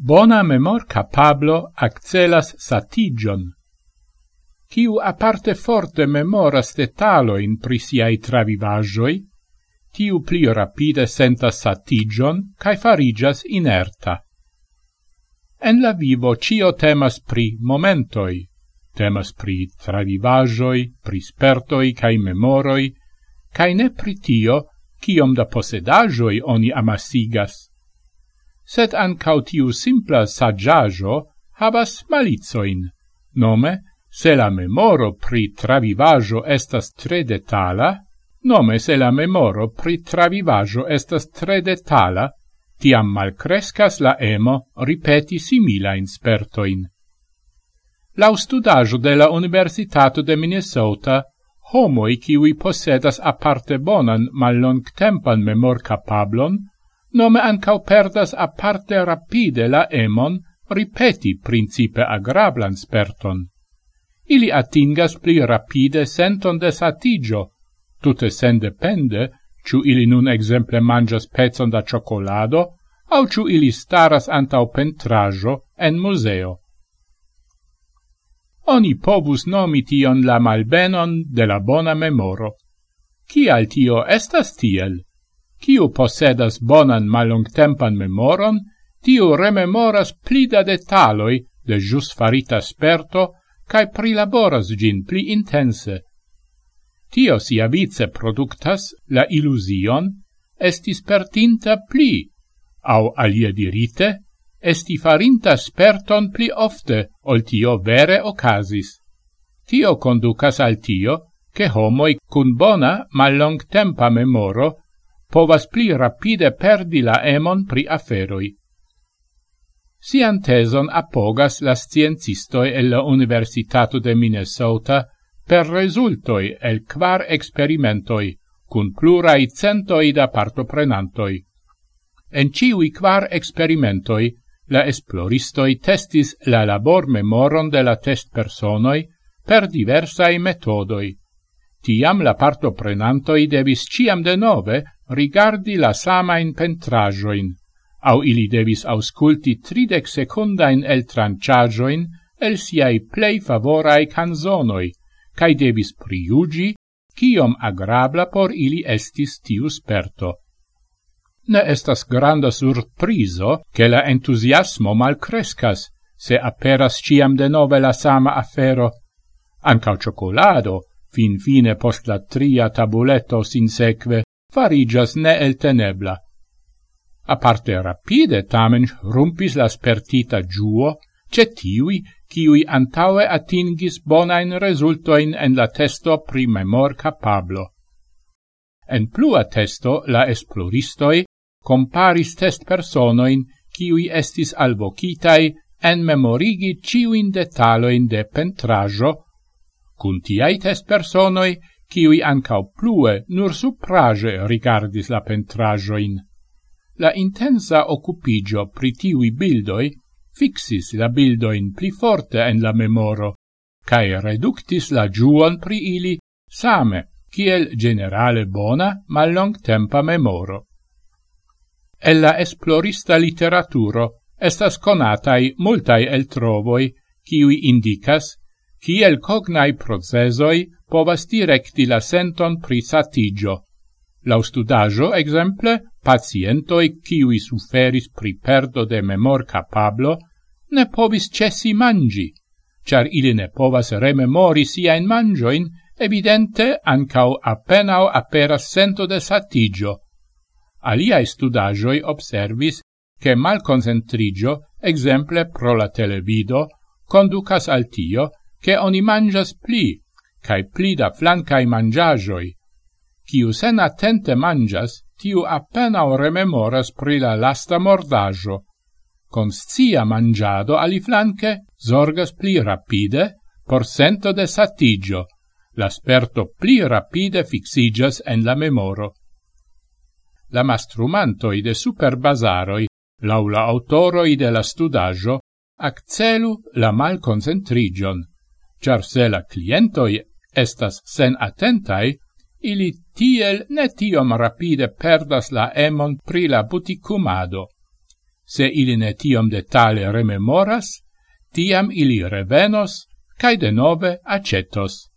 bona memor capablo accelas satigion. Ciu aparte forte memoras detalo in prisiai travivagioi, tiu pli rapide sentas satigion cae farigas inerta. En la vivo cio temas pri momentoi, temas pri travivagioi, prispertoi cae memoroi, cae ne pri tio, ciom da posedagioi oni amasigas sed ancau tiu simpla saggiajo habas malizoin, nome, se la memoro pri travivajo estas tre detala, nome se la memoro pri travivajo estas tre detala, tiam malcrescas la emo ripeti simila inspertoin. Lau studajo de la Universitato de Minnesota, homoi kiwi posedas aparte bonan mal longtempan memor capablon, nome ancau perdas aparte rapide la emon ripeti principe agrablan sperton. Ili atingas pli rapide senton de satigio, tute sen depende, ciu ili nun exemple mangias pezon da cioccolado, au ciu ili staras antau pentrajo en museo. Oni povus nomi tion la malbenon de la bona memoro. Cial tio estas tiel? Ciu posedas bonan malongtempan memoron, tiu rememoras plida detaloi de jus farita sperto, cae prilaboras gin pli intense. Tio sia vice productas la illusion, esti spertinta pli, au alie dirite, esti farinta sperton pli ofte, ol tio vere ocasis. Tio conducas al tio, che homoi cun bona malong tempa memoro povas pli rapide perdi la emon pri aferoi. Sian teson appogas la sciencistoi el la Universitato de Minnesota per resultoi el quar experimentoi, cun plurai centoi da partoprenantoi. En ciui quar experimentoi, la esploristoi testis la labor memoron de la test personoi per diversai metodoi. Tiam la partoprenantoi devis ciam de nove rigardi la sama in pentrajoin, au ili devis ausculti tridec secundain el tranciajoin el siai plei favorai canzonoi, cae devis priugi, ciom agrabla por ili estis tiu sperto. Ne estas granda surprizo che la entusiasmo mal crescas, se aperas ciam de nove la sama afero. Ancao cioccolado, fin fine post la tria tabuletto sin seque, farigas A Aparte rapide tamen rumpis la spertita giuo ce tiui ciui antaue atingis bonain resultoin en la testo pri memor capablo. En plua testo la esploristoi comparis test personoin ciui estis alvocitai en memorigi ciuin detaloin de pentrajo, cun tiai test personoi ciui ancau plue nur suprage rigardis la pentrajoin. La intensa occupigio pri tiui bildoi fixis la bildoin pli forte en la memoro, cae reductis la giuon pri ili same, ciel generale bona ma long tempa memoro. Ella esplorista literaturo estas conatai multai el trovoi, ciui indicas, ciel cognai procesoi povas directi la senton pri satigio. Lau studajo, exemple, pacientoi kiui suferis pri perdo de memor capablo ne povis cessi mangi, char ili ne povas rememori siain mangioin, evidente ancau appenao aperas sento de satigio. Aliai studajoi observis che malconcentrigio, exemple pro la televido, conducas al tio, che oni mangias pli, cae pli da flancae mangiagioi, Ciu sen attente mangias, tiu o rememoras pri la lasta mordaggio. Conscia mangiado ali flanque zorgas pli rapide por sento de satigio, l'asperto pli rapide fixigas en la memoro. La mastrumantoi de superbasaroi, laula autoroi de la studaggio, accelu la malconcentrigion, char se la clientoi estas sen atentai, ili tiel ne tiom rapide perdas la emon pri la buticumado. Se ili ne tiom detale rememoras, tiam ili revenos, cae de nove acetos.